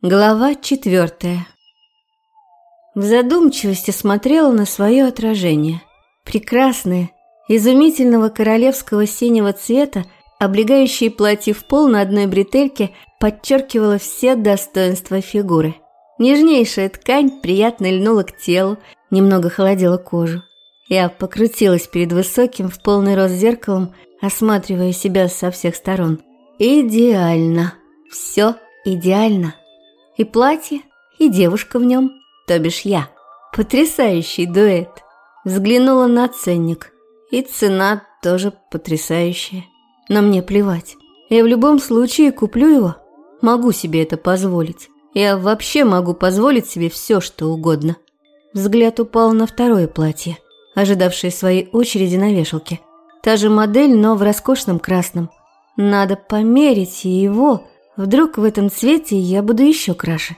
Глава четвертая. В задумчивости смотрела на свое отражение. Прекрасное, изумительного королевского синего цвета, облегающее платье в пол на одной бретельке подчеркивало все достоинства фигуры. Нежнейшая ткань приятно льнула к телу, немного холодила кожу. Я покрутилась перед высоким в полный рост зеркалом, осматривая себя со всех сторон. Идеально. Все идеально. И платье, и девушка в нем, то бишь я. Потрясающий дуэт. Взглянула на ценник. И цена тоже потрясающая. Но мне плевать. Я в любом случае куплю его. Могу себе это позволить. Я вообще могу позволить себе все, что угодно. Взгляд упал на второе платье, ожидавшее своей очереди на вешалке. Та же модель, но в роскошном красном. Надо померить его Вдруг в этом цвете я буду еще краше.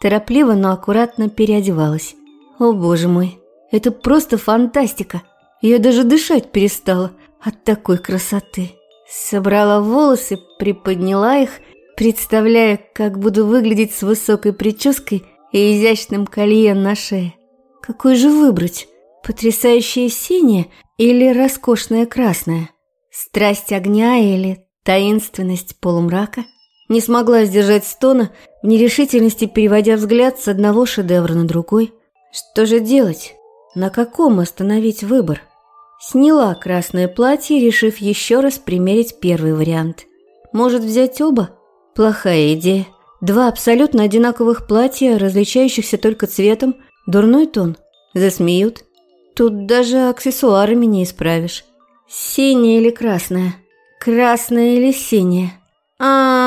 Торопливо, но аккуратно переодевалась. О боже мой, это просто фантастика. Я даже дышать перестала от такой красоты. Собрала волосы, приподняла их, представляя, как буду выглядеть с высокой прической и изящным колье на шее. Какой же выбрать? Потрясающее синее или роскошное красное? Страсть огня или таинственность полумрака – не смогла сдержать стона, в нерешительности переводя взгляд с одного шедевра на другой. Что же делать? На каком остановить выбор? Сняла красное платье, решив еще раз примерить первый вариант. Может взять оба? Плохая идея. Два абсолютно одинаковых платья, различающихся только цветом, дурной тон. Засмеют. Тут даже аксессуарами не исправишь. Синее или красное? Красное или синее? а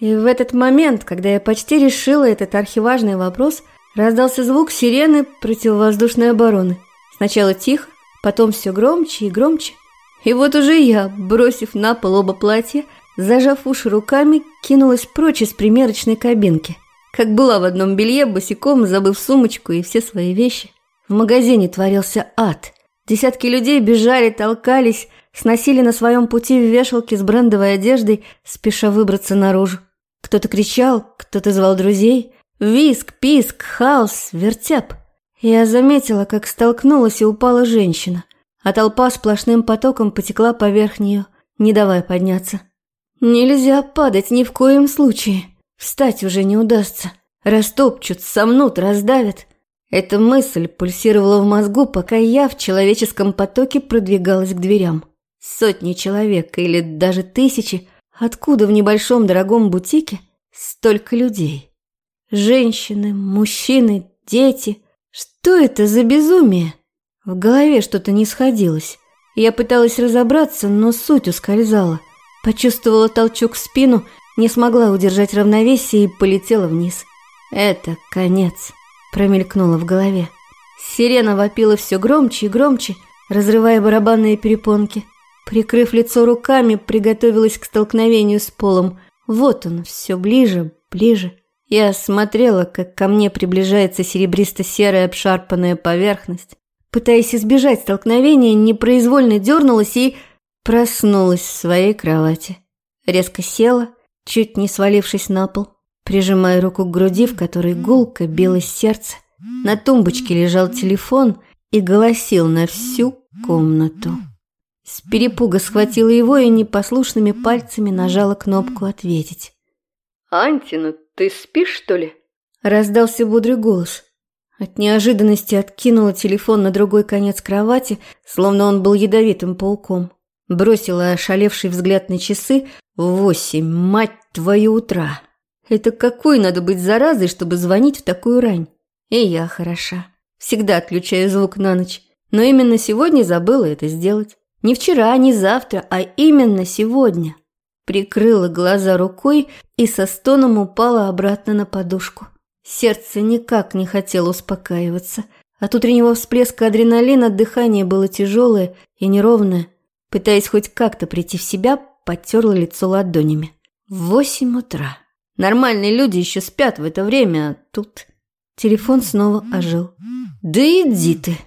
И в этот момент, когда я почти решила этот архиважный вопрос, раздался звук сирены противовоздушной обороны. Сначала тихо, потом все громче и громче. И вот уже я, бросив на пол оба платья, зажав уши руками, кинулась прочь из примерочной кабинки. Как была в одном белье, босиком, забыв сумочку и все свои вещи. В магазине творился ад. Десятки людей бежали, толкались, сносили на своем пути вешалки с брендовой одеждой, спеша выбраться наружу. Кто-то кричал, кто-то звал друзей. Виск, писк, хаос, вертеп. Я заметила, как столкнулась и упала женщина, а толпа сплошным потоком потекла поверх нее, не давая подняться. Нельзя падать ни в коем случае. Встать уже не удастся. Растопчут, сомнут, раздавят. Эта мысль пульсировала в мозгу, пока я в человеческом потоке продвигалась к дверям. Сотни человек или даже тысячи, откуда в небольшом дорогом бутике столько людей? Женщины, мужчины, дети. Что это за безумие? В голове что-то не сходилось. Я пыталась разобраться, но суть ускользала. Почувствовала толчок в спину, не смогла удержать равновесие и полетела вниз. Это конец, промелькнуло в голове. Сирена вопила все громче и громче, разрывая барабанные перепонки. Прикрыв лицо руками, приготовилась к столкновению с полом. Вот он, все ближе, ближе. Я смотрела, как ко мне приближается серебристо-серая обшарпанная поверхность. Пытаясь избежать столкновения, непроизвольно дернулась и проснулась в своей кровати. Резко села, чуть не свалившись на пол, прижимая руку к груди, в которой гулко билось сердце. На тумбочке лежал телефон и голосил на всю комнату. С перепуга схватила его и непослушными пальцами нажала кнопку «Ответить». «Антина, ты спишь, что ли?» Раздался бодрый голос. От неожиданности откинула телефон на другой конец кровати, словно он был ядовитым пауком. Бросила ошалевший взгляд на часы. Восемь, мать твою, утра. Это какой надо быть заразой, чтобы звонить в такую рань? И я хороша. Всегда отключаю звук на ночь. Но именно сегодня забыла это сделать. Не вчера, не завтра, а именно сегодня. Прикрыла глаза рукой и со стоном упала обратно на подушку. Сердце никак не хотело успокаиваться. От утреннего всплеска адреналина дыхание было тяжелое и неровное. Пытаясь хоть как-то прийти в себя, потерла лицо ладонями. Восемь утра. Нормальные люди еще спят в это время, а тут... Телефон снова ожил. «Да иди ты!»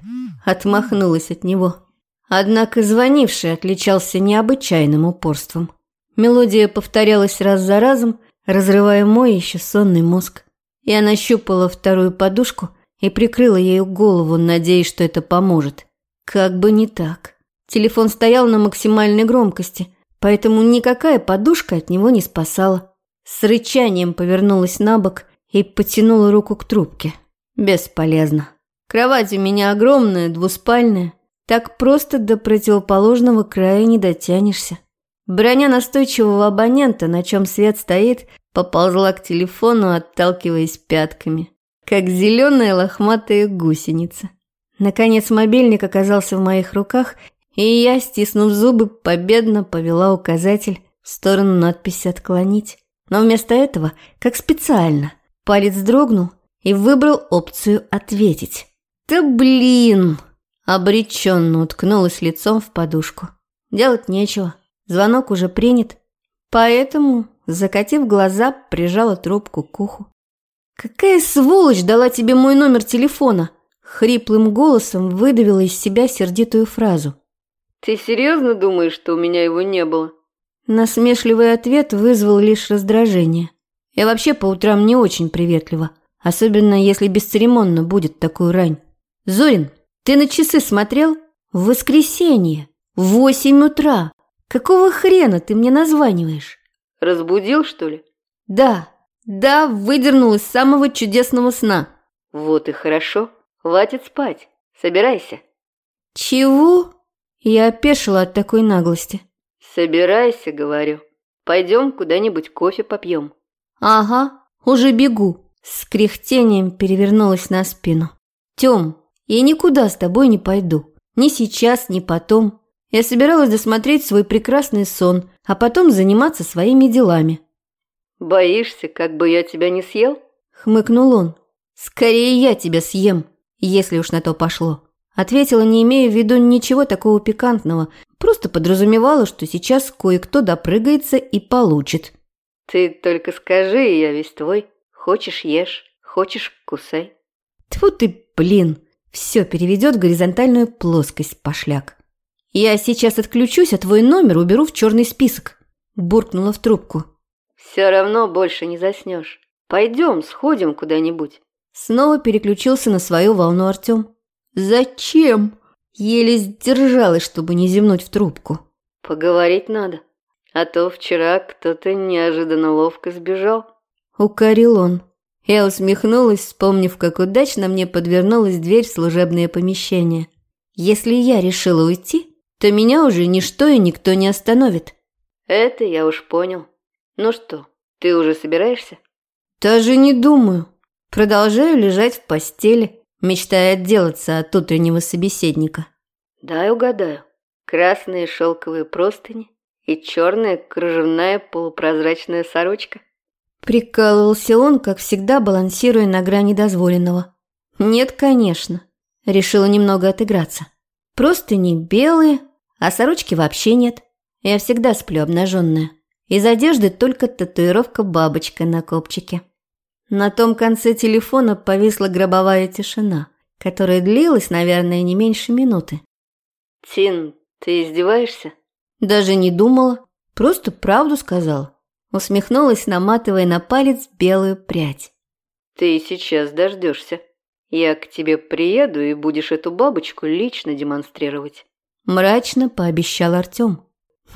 Отмахнулась от него. Однако звонивший отличался необычайным упорством. Мелодия повторялась раз за разом, разрывая мой еще сонный мозг. Я нащупала вторую подушку и прикрыла ею голову, надеясь, что это поможет. Как бы не так. Телефон стоял на максимальной громкости, поэтому никакая подушка от него не спасала. С рычанием повернулась на бок и потянула руку к трубке. Бесполезно. Кровать у меня огромная, двуспальная. Так просто до противоположного края не дотянешься. Броня настойчивого абонента, на чем свет стоит, поползла к телефону, отталкиваясь пятками, как зеленая лохматая гусеница. Наконец мобильник оказался в моих руках, и я, стиснув зубы, победно повела указатель в сторону надписи «Отклонить». Но вместо этого, как специально, палец дрогнул и выбрал опцию «Ответить». «Да блин!» Обреченно уткнулась лицом в подушку. Делать нечего. Звонок уже принят. Поэтому, закатив глаза, прижала трубку к уху. «Какая сволочь дала тебе мой номер телефона?» Хриплым голосом выдавила из себя сердитую фразу. «Ты серьезно думаешь, что у меня его не было?» Насмешливый ответ вызвал лишь раздражение. Я вообще по утрам не очень приветлива, особенно если бесцеремонно будет такую рань. «Зорин, ты на часы смотрел? В воскресенье, в восемь утра. Какого хрена ты мне названиваешь?» «Разбудил, что ли?» «Да, да, выдернул из самого чудесного сна». «Вот и хорошо. Хватит спать. Собирайся». «Чего?» Я опешила от такой наглости. «Собирайся, говорю. Пойдем куда-нибудь кофе попьем». «Ага, уже бегу». С кряхтением перевернулась на спину. «Тем, я никуда с тобой не пойду. Ни сейчас, ни потом. Я собиралась досмотреть свой прекрасный сон, а потом заниматься своими делами». «Боишься, как бы я тебя не съел?» Хмыкнул он. «Скорее я тебя съем, если уж на то пошло». Ответила, не имея в виду ничего такого пикантного, просто подразумевала, что сейчас кое-кто допрыгается и получит. «Ты только скажи, я весь твой. Хочешь – ешь, хочешь – кусай». Тьфу ты, блин, все переведет в горизонтальную плоскость, пошляк. «Я сейчас отключусь, а твой номер уберу в черный список», – буркнула в трубку. «Все равно больше не заснешь. Пойдем, сходим куда-нибудь». Снова переключился на свою волну Артем. «Зачем?» Еле сдержалась, чтобы не зевнуть в трубку. «Поговорить надо. А то вчера кто-то неожиданно ловко сбежал». Укорил он. Я усмехнулась, вспомнив, как удачно мне подвернулась дверь в служебное помещение. Если я решила уйти, то меня уже ничто и никто не остановит. Это я уж понял. Ну что, ты уже собираешься? Даже не думаю. Продолжаю лежать в постели, мечтая отделаться от утреннего собеседника. Дай угадаю. Красные шелковые простыни и черная кружевная полупрозрачная сорочка. Прикалывался он, как всегда, балансируя на грани дозволенного. Нет, конечно. Решила немного отыграться. Простыни белые, а сорочки вообще нет. Я всегда сплю обнаженная. Из одежды только татуировка бабочка на копчике. На том конце телефона повисла гробовая тишина, которая длилась, наверное, не меньше минуты. «Тин, ты издеваешься?» Даже не думала, просто правду сказала. Усмехнулась, наматывая на палец белую прядь. «Ты сейчас дождешься. Я к тебе приеду и будешь эту бабочку лично демонстрировать». Мрачно пообещал Артем.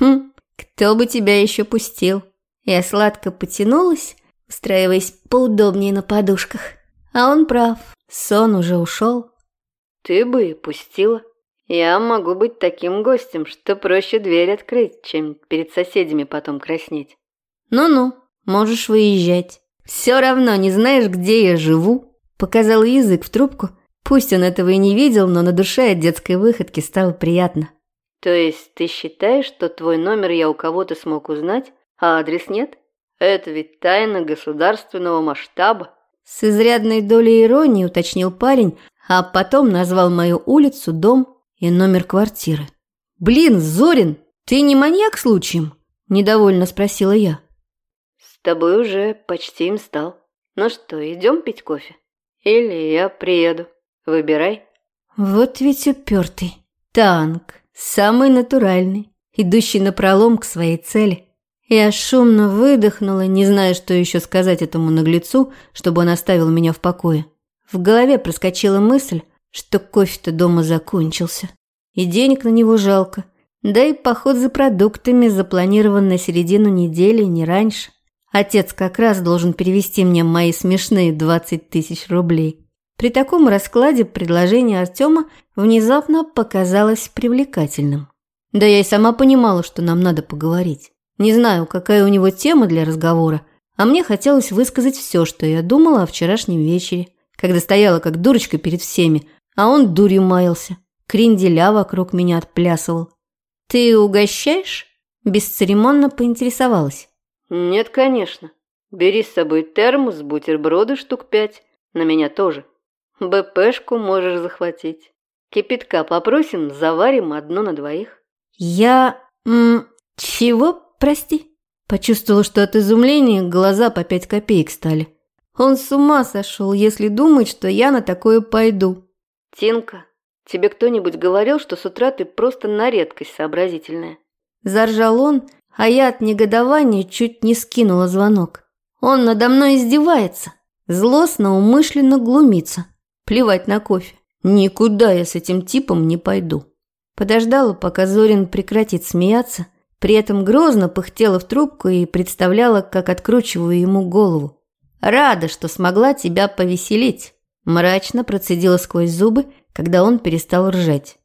«Хм, кто бы тебя еще пустил?» Я сладко потянулась, устраиваясь поудобнее на подушках. А он прав, сон уже ушел. Ты бы и пустила. Я могу быть таким гостем, что проще дверь открыть, чем перед соседями потом краснеть. Ну-ну, можешь выезжать. Все равно не знаешь, где я живу. Показал язык в трубку. Пусть он этого и не видел, но на душе от детской выходки стало приятно. То есть ты считаешь, что твой номер я у кого-то смог узнать, а адрес нет? Это ведь тайна государственного масштаба. С изрядной долей иронии уточнил парень, а потом назвал мою улицу, дом и номер квартиры. «Блин, Зорин, ты не маньяк случаем?» – недовольно спросила я. «С тобой уже почти им стал. Ну что, идем пить кофе? Или я приеду. Выбирай». Вот ведь упертый. Танк. Самый натуральный, идущий напролом к своей цели. Я шумно выдохнула, не зная, что еще сказать этому наглецу, чтобы он оставил меня в покое. В голове проскочила мысль, что кофе-то дома закончился. И денег на него жалко. Да и поход за продуктами запланирован на середину недели, не раньше. Отец как раз должен перевести мне мои смешные 20 тысяч рублей. При таком раскладе предложение Артема внезапно показалось привлекательным. Да я и сама понимала, что нам надо поговорить. Не знаю, какая у него тема для разговора, а мне хотелось высказать все, что я думала о вчерашнем вечере, когда стояла как дурочка перед всеми, а он дурью маялся, кренделя вокруг меня отплясывал. «Ты угощаешь?» – бесцеремонно поинтересовалась. «Нет, конечно. Бери с собой термос, бутерброды штук пять. На меня тоже. БПшку можешь захватить. Кипятка попросим, заварим одну на двоих». «Я... М, чего?» «Прости». Почувствовала, что от изумления глаза по пять копеек стали. Он с ума сошел, если думает, что я на такое пойду. «Тинка, тебе кто-нибудь говорил, что с утра ты просто на редкость сообразительная?» Заржал он, а я от негодования чуть не скинула звонок. Он надо мной издевается, злостно, умышленно глумится. Плевать на кофе. Никуда я с этим типом не пойду. Подождала, пока Зорин прекратит смеяться, при этом грозно пыхтела в трубку и представляла, как откручиваю ему голову. «Рада, что смогла тебя повеселить», – мрачно процедила сквозь зубы, когда он перестал ржать.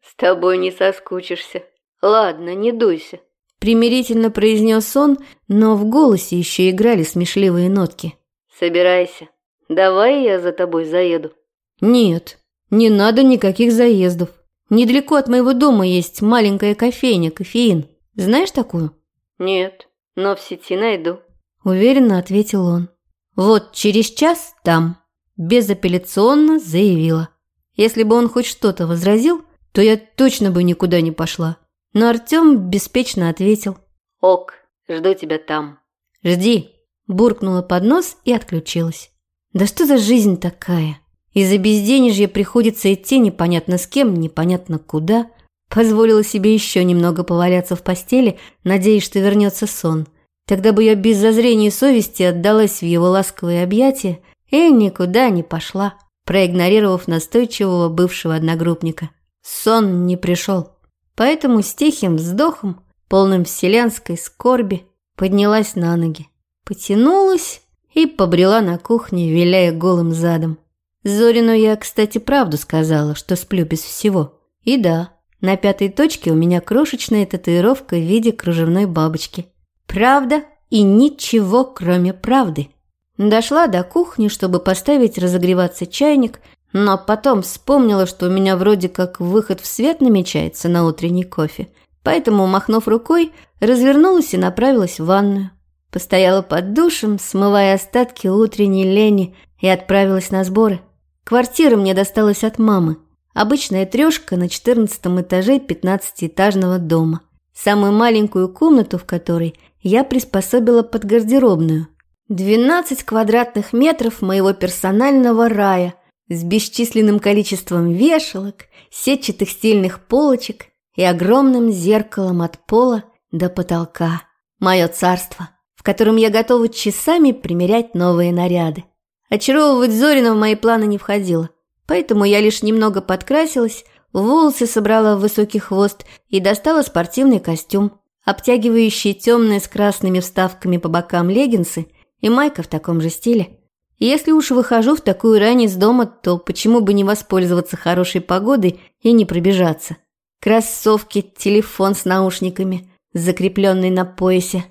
«С тобой не соскучишься. Ладно, не дуйся», – примирительно произнес он, но в голосе еще играли смешливые нотки. «Собирайся. Давай я за тобой заеду». «Нет, не надо никаких заездов. Недалеко от моего дома есть маленькая кофейня, кофеин. Знаешь такую?» «Нет, но в сети найду», – уверенно ответил он. «Вот через час там», – безапелляционно заявила. Если бы он хоть что-то возразил, то я точно бы никуда не пошла. Но Артем беспечно ответил. «Ок, жду тебя там». «Жди», – буркнула под нос и отключилась. «Да что за жизнь такая? Из-за безденежья приходится идти непонятно с кем, непонятно куда». Позволила себе еще немного поваляться в постели, надеясь, что вернется сон. Тогда бы я без зазрения совести отдалась в его ласковые объятия и никуда не пошла, проигнорировав настойчивого бывшего одногруппника. Сон не пришел. Поэтому с тихим вздохом, полным вселенской скорби, поднялась на ноги, потянулась и побрела на кухню, виляя голым задом. Зорину я, кстати, правду сказала, что сплю без всего. И да, на пятой точке у меня крошечная татуировка в виде кружевной бабочки. Правда и ничего, кроме правды. Дошла до кухни, чтобы поставить разогреваться чайник, но потом вспомнила, что у меня вроде как выход в свет намечается на утренний кофе. Поэтому, махнув рукой, развернулась и направилась в ванную. Постояла под душем, смывая остатки утренней лени, и отправилась на сборы. Квартира мне досталась от мамы. Обычная трешка на четырнадцатом этаже пятнадцатиэтажного дома. Самую маленькую комнату в которой я приспособила под гардеробную. Двенадцать квадратных метров моего персонального рая с бесчисленным количеством вешалок, сетчатых стильных полочек и огромным зеркалом от пола до потолка. Мое царство, в котором я готова часами примерять новые наряды. Очаровывать Зорина в мои планы не входило. Поэтому я лишь немного подкрасилась, волосы собрала в высокий хвост и достала спортивный костюм, обтягивающий темные с красными вставками по бокам леггинсы и майка в таком же стиле. Если уж выхожу в такую рань из дома, то почему бы не воспользоваться хорошей погодой и не пробежаться? Кроссовки, телефон с наушниками, закрепленный на поясе.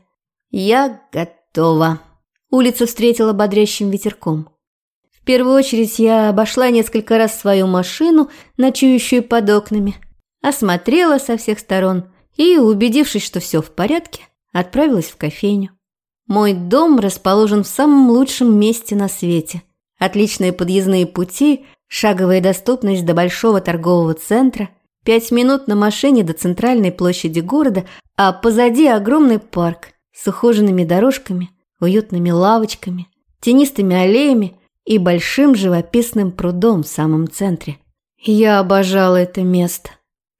Я готова. Улица встретила бодрящим ветерком. В первую очередь я обошла несколько раз свою машину, ночующую под окнами, осмотрела со всех сторон и, убедившись, что все в порядке, отправилась в кофейню. Мой дом расположен в самом лучшем месте на свете. Отличные подъездные пути, шаговая доступность до большого торгового центра, пять минут на машине до центральной площади города, а позади огромный парк с ухоженными дорожками, уютными лавочками, тенистыми аллеями и большим живописным прудом в самом центре. Я обожала это место.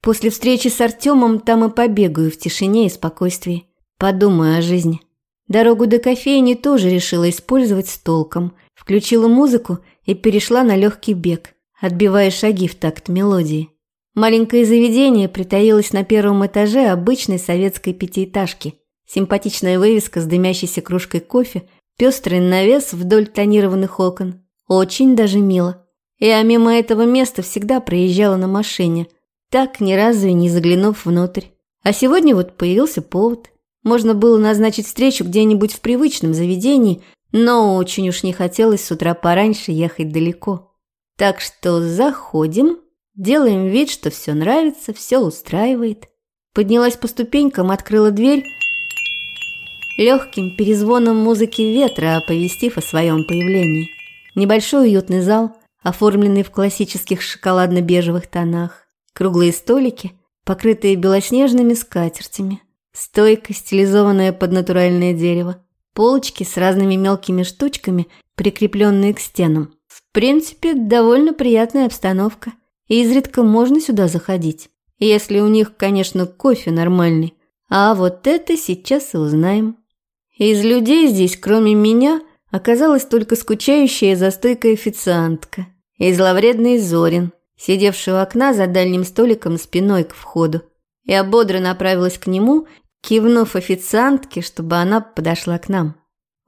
После встречи с Артемом там и побегаю в тишине и спокойствии. подумаю о жизни. Дорогу до кофейни тоже решила использовать с толком. Включила музыку и перешла на легкий бег, отбивая шаги в такт мелодии. Маленькое заведение притаилось на первом этаже обычной советской пятиэтажки. Симпатичная вывеска с дымящейся кружкой кофе, пестрый навес вдоль тонированных окон. Очень даже мило. Я мимо этого места всегда проезжала на машине, так ни разу и не заглянув внутрь. А сегодня вот появился повод. Можно было назначить встречу где-нибудь в привычном заведении, но очень уж не хотелось с утра пораньше ехать далеко. Так что заходим, делаем вид, что все нравится, все устраивает. Поднялась по ступенькам, открыла дверь, легким перезвоном музыки ветра оповестив о своем появлении. Небольшой уютный зал, оформленный в классических шоколадно-бежевых тонах, круглые столики, покрытые белоснежными скатертями, стойка, стилизованная под натуральное дерево, полочки с разными мелкими штучками, прикрепленные к стенам. В принципе, довольно приятная обстановка, и изредка можно сюда заходить. Если у них, конечно, кофе нормальный. А вот это сейчас и узнаем. Из людей здесь, кроме меня, оказалась только скучающая за стойкой официантка и зловредный Зорин, сидевший у окна за дальним столиком спиной к входу. Я бодро направилась к нему, кивнув официантке, чтобы она подошла к нам.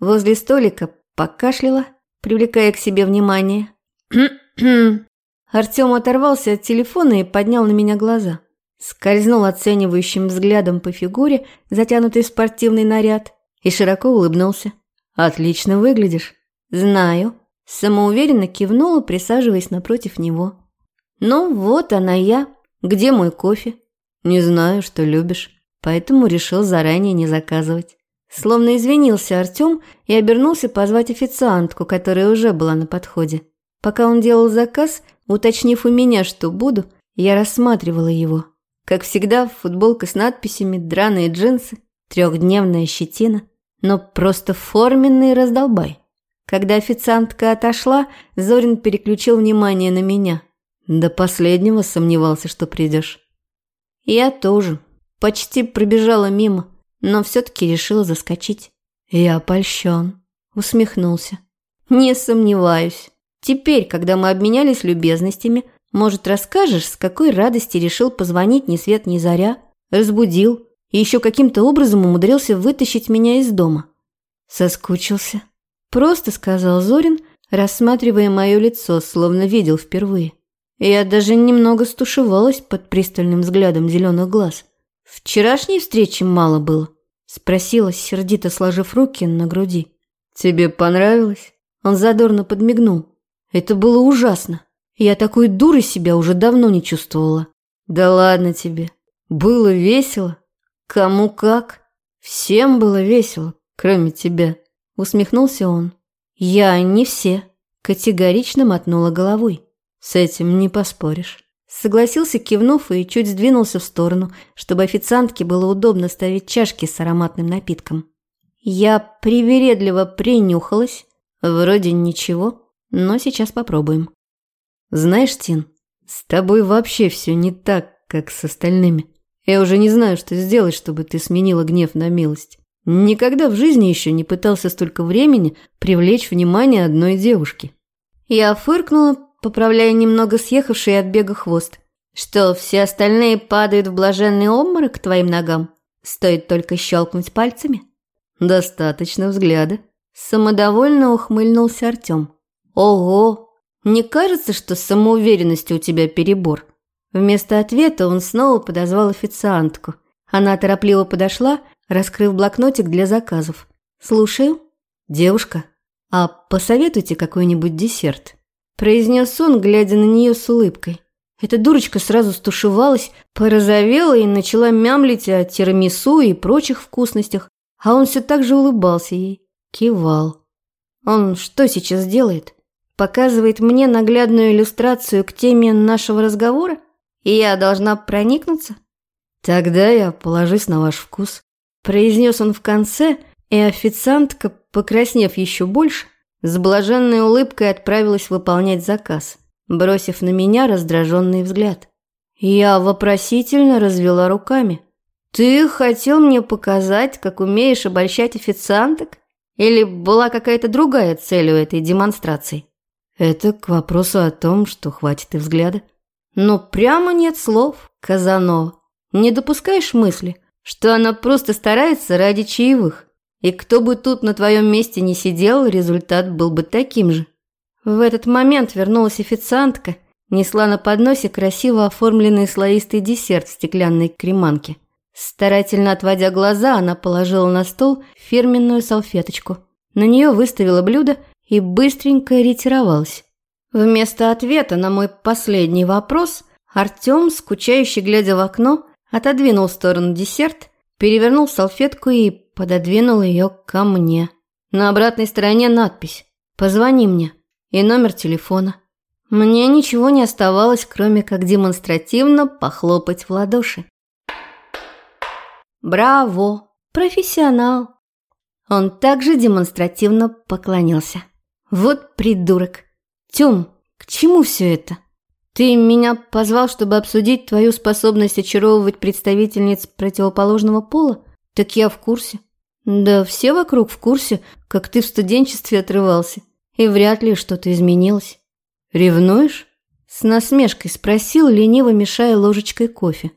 Возле столика покашляла, привлекая к себе внимание. Артем оторвался от телефона и поднял на меня глаза. Скользнул оценивающим взглядом по фигуре, затянутой в спортивный наряд, и широко улыбнулся. «Отлично выглядишь». «Знаю». Самоуверенно кивнула, присаживаясь напротив него. «Ну, вот она я. Где мой кофе?» «Не знаю, что любишь, поэтому решил заранее не заказывать». Словно извинился Артем и обернулся позвать официантку, которая уже была на подходе. Пока он делал заказ, уточнив у меня, что буду, я рассматривала его. Как всегда, футболка с надписями, драные джинсы, трехдневная щетина, но просто форменный раздолбай. Когда официантка отошла, Зорин переключил внимание на меня – до последнего сомневался, что придешь. Я тоже. Почти пробежала мимо, но все-таки решила заскочить. Я польщен. Усмехнулся. Не сомневаюсь. Теперь, когда мы обменялись любезностями, может, расскажешь, с какой радости решил позвонить ни свет ни заря, разбудил и еще каким-то образом умудрился вытащить меня из дома. Соскучился. Просто сказал Зорин, рассматривая мое лицо, словно видел впервые. Я даже немного стушевалась под пристальным взглядом зеленых глаз. «Вчерашней встречи мало было?» – спросила, сердито сложив руки на груди. «Тебе понравилось?» Он задорно подмигнул. «Это было ужасно. Я такой дурой себя уже давно не чувствовала». «Да ладно тебе. Было весело. Кому как. Всем было весело, кроме тебя», – усмехнулся он. «Я не все», – категорично мотнула головой. С этим не поспоришь. Согласился, кивнув, и чуть сдвинулся в сторону, чтобы официантке было удобно ставить чашки с ароматным напитком. Я привередливо принюхалась. Вроде ничего, но сейчас попробуем. Знаешь, Тин, с тобой вообще все не так, как с остальными. Я уже не знаю, что сделать, чтобы ты сменила гнев на милость. Никогда в жизни еще не пытался столько времени привлечь внимание одной девушки. Я фыркнула, поправляя немного съехавший от бега хвост. «Что, все остальные падают в блаженный обморок к твоим ногам? Стоит только щелкнуть пальцами?» «Достаточно взгляда». Самодовольно ухмыльнулся Артем. «Ого! Не кажется, что с самоуверенностью у тебя перебор?» Вместо ответа он снова подозвал официантку. Она торопливо подошла, раскрыв блокнотик для заказов. «Слушаю». «Девушка, а посоветуйте какой-нибудь десерт» произнес он, глядя на нее с улыбкой. Эта дурочка сразу стушевалась, порозовела и начала мямлить о тирамису и прочих вкусностях, а он все так же улыбался ей, кивал. Он что сейчас делает? Показывает мне наглядную иллюстрацию к теме нашего разговора? И я должна проникнуться? Тогда я положусь на ваш вкус, произнес он в конце, и официантка, покраснев еще больше, с блаженной улыбкой отправилась выполнять заказ, бросив на меня раздраженный взгляд. Я вопросительно развела руками. Ты хотел мне показать, как умеешь обольщать официанток? Или была какая-то другая цель у этой демонстрации? Это к вопросу о том, что хватит и взгляда. Но прямо нет слов, Казанова. Не допускаешь мысли, что она просто старается ради чаевых? И кто бы тут на твоем месте не сидел, результат был бы таким же. В этот момент вернулась официантка, несла на подносе красиво оформленный слоистый десерт в стеклянной креманке. Старательно отводя глаза, она положила на стол фирменную салфеточку. На нее выставила блюдо и быстренько ретировалась. Вместо ответа на мой последний вопрос Артем, скучающе глядя в окно, отодвинул в сторону десерт, перевернул салфетку и пододвинул ее ко мне. На обратной стороне надпись «Позвони мне» и номер телефона. Мне ничего не оставалось, кроме как демонстративно похлопать в ладоши. «Браво! Профессионал!» Он также демонстративно поклонился. «Вот придурок! Тём, к чему все это? Ты меня позвал, чтобы обсудить твою способность очаровывать представительниц противоположного пола? Так я в курсе. Да все вокруг в курсе, как ты в студенчестве отрывался, и вряд ли что-то изменилось. Ревнуешь? С насмешкой спросил, лениво мешая ложечкой кофе.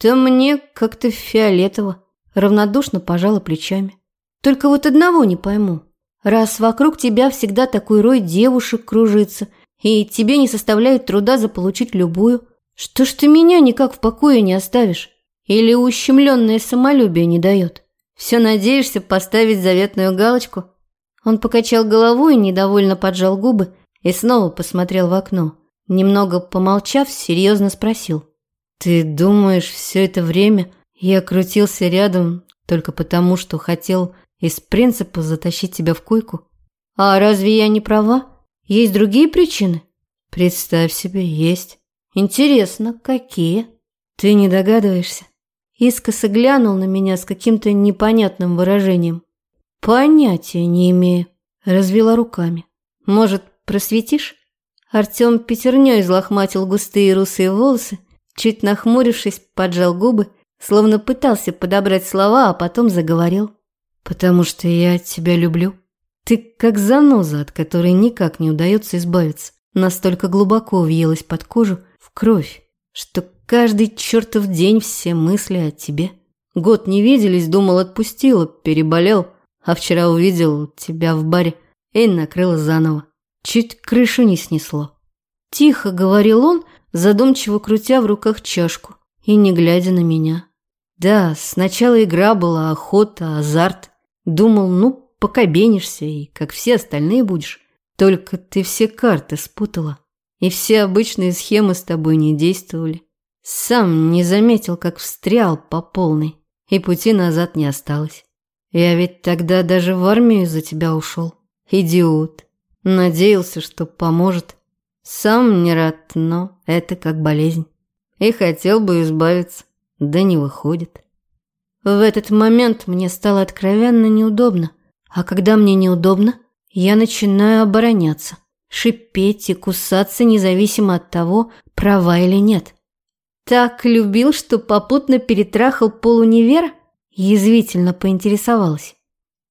Да мне как-то фиолетово. Равнодушно пожала плечами. Только вот одного не пойму. Раз вокруг тебя всегда такой рой девушек кружится, и тебе не составляет труда заполучить любую, что ж ты меня никак в покое не оставишь? Или ущемленное самолюбие не дает? Все надеешься поставить заветную галочку? Он покачал головой, недовольно поджал губы и снова посмотрел в окно. Немного помолчав, серьезно спросил. «Ты думаешь, все это время я крутился рядом только потому, что хотел из принципа затащить тебя в койку? А разве я не права? Есть другие причины?» «Представь себе, есть. Интересно, какие?» «Ты не догадываешься?» Искоса глянул на меня с каким-то непонятным выражением. «Понятия не имею», – развела руками. «Может, просветишь?» Артем пятерней излохматил густые русые волосы, чуть нахмурившись, поджал губы, словно пытался подобрать слова, а потом заговорил. «Потому что я тебя люблю. Ты как заноза, от которой никак не удается избавиться. Настолько глубоко въелась под кожу, в кровь, что каждый чертов день все мысли о тебе. Год не виделись, думал, отпустила, переболел, а вчера увидел тебя в баре и накрыла заново. Чуть крышу не снесло. Тихо говорил он, задумчиво крутя в руках чашку и не глядя на меня. Да, сначала игра была, охота, азарт. Думал, ну, покобенишься и как все остальные будешь. Только ты все карты спутала, и все обычные схемы с тобой не действовали. Сам не заметил, как встрял по полной, и пути назад не осталось. Я ведь тогда даже в армию за тебя ушел. Идиот. Надеялся, что поможет. Сам не рад, но это как болезнь. И хотел бы избавиться, да не выходит. В этот момент мне стало откровенно неудобно. А когда мне неудобно, я начинаю обороняться, шипеть и кусаться независимо от того, права или нет. Так любил, что попутно перетрахал полунивер? Язвительно поинтересовалась.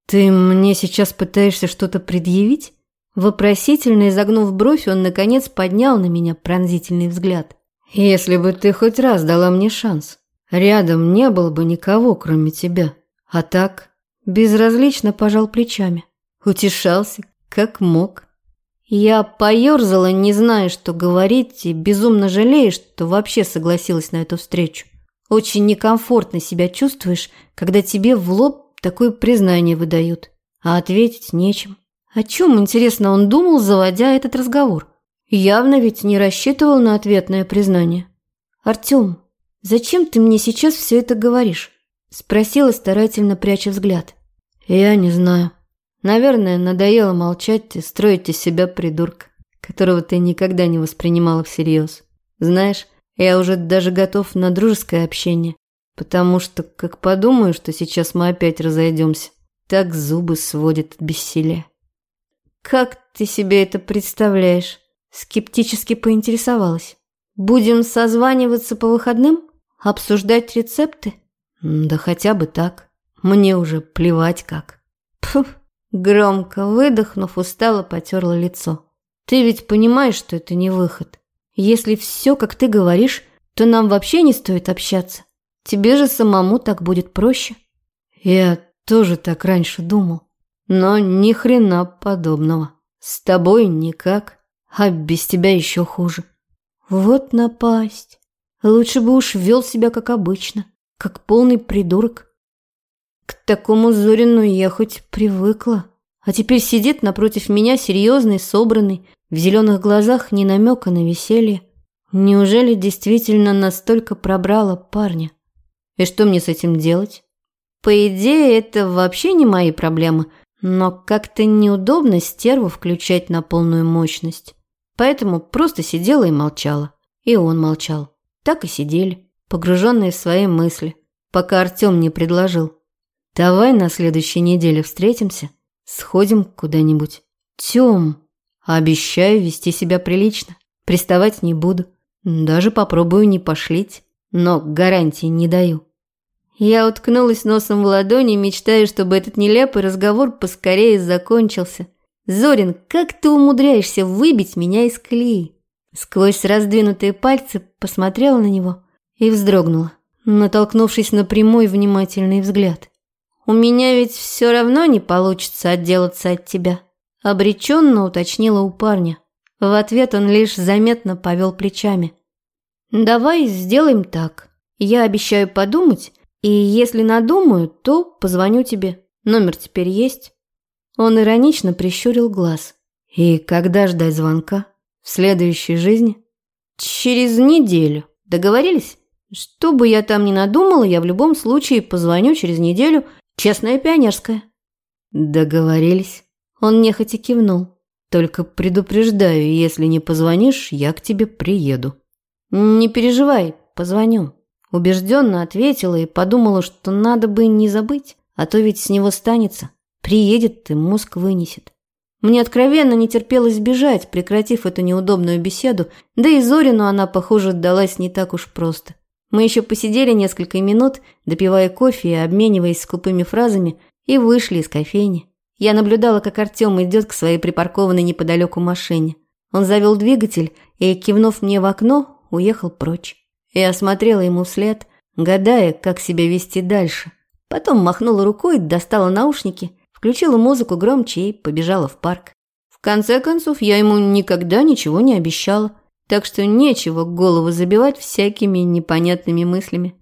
«Ты мне сейчас пытаешься что-то предъявить?» Вопросительно изогнув бровь, он, наконец, поднял на меня пронзительный взгляд. «Если бы ты хоть раз дала мне шанс, рядом не было бы никого, кроме тебя. А так, безразлично пожал плечами. Утешался, как мог. Я поерзала, не зная, что говорить, и безумно жалея, что вообще согласилась на эту встречу. Очень некомфортно себя чувствуешь, когда тебе в лоб такое признание выдают, а ответить нечем. О чем, интересно, он думал, заводя этот разговор? Явно ведь не рассчитывал на ответное признание. «Артем, зачем ты мне сейчас все это говоришь?» Спросила, старательно пряча взгляд. «Я не знаю», Наверное, надоело молчать и строить из себя придурка, которого ты никогда не воспринимала всерьез. Знаешь, я уже даже готов на дружеское общение, потому что, как подумаю, что сейчас мы опять разойдемся, так зубы сводят от бессилия. «Как ты себе это представляешь?» Скептически поинтересовалась. «Будем созваниваться по выходным? Обсуждать рецепты?» Да хотя бы так. Мне уже плевать как. Пф, громко выдохнув, устало потерла лицо. Ты ведь понимаешь, что это не выход. Если все, как ты говоришь, то нам вообще не стоит общаться. Тебе же самому так будет проще. Я тоже так раньше думал. Но ни хрена подобного. С тобой никак, а без тебя еще хуже. Вот напасть. Лучше бы уж вел себя как обычно, как полный придурок. К такому Зорину я хоть привыкла. А теперь сидит напротив меня серьезный, собранный, в зеленых глазах не намека на веселье. Неужели действительно настолько пробрало парня? И что мне с этим делать? По идее, это вообще не мои проблемы, но как-то неудобно стерву включать на полную мощность. Поэтому просто сидела и молчала. И он молчал. Так и сидели, погруженные в свои мысли, пока Артем не предложил. «Давай на следующей неделе встретимся, сходим куда-нибудь. Тем, обещаю вести себя прилично, приставать не буду, даже попробую не пошлить, но гарантии не даю». Я уткнулась носом в ладони, мечтая, чтобы этот нелепый разговор поскорее закончился. «Зорин, как ты умудряешься выбить меня из колеи?» Сквозь раздвинутые пальцы посмотрела на него и вздрогнула, натолкнувшись на прямой внимательный взгляд. «У меня ведь все равно не получится отделаться от тебя», – обреченно уточнила у парня. В ответ он лишь заметно повел плечами. «Давай сделаем так. Я обещаю подумать, и если надумаю, то позвоню тебе. Номер теперь есть». Он иронично прищурил глаз. «И когда ждать звонка? В следующей жизни?» «Через неделю. Договорились?» Что бы я там ни надумала, я в любом случае позвоню через неделю Честная пионерская». «Договорились». Он нехотя кивнул. «Только предупреждаю, если не позвонишь, я к тебе приеду». «Не переживай, позвоню». Убежденно ответила и подумала, что надо бы не забыть, а то ведь с него станется. Приедет и мозг вынесет. Мне откровенно не терпелось бежать, прекратив эту неудобную беседу, да и Зорину она, похоже, далась не так уж просто. Мы еще посидели несколько минут, допивая кофе и обмениваясь скупыми фразами, и вышли из кофейни. Я наблюдала, как Артем идет к своей припаркованной неподалеку машине. Он завел двигатель и, кивнув мне в окно, уехал прочь. Я осмотрела ему вслед, гадая, как себя вести дальше. Потом махнула рукой, достала наушники, включила музыку громче и побежала в парк. В конце концов, я ему никогда ничего не обещала так что нечего голову забивать всякими непонятными мыслями.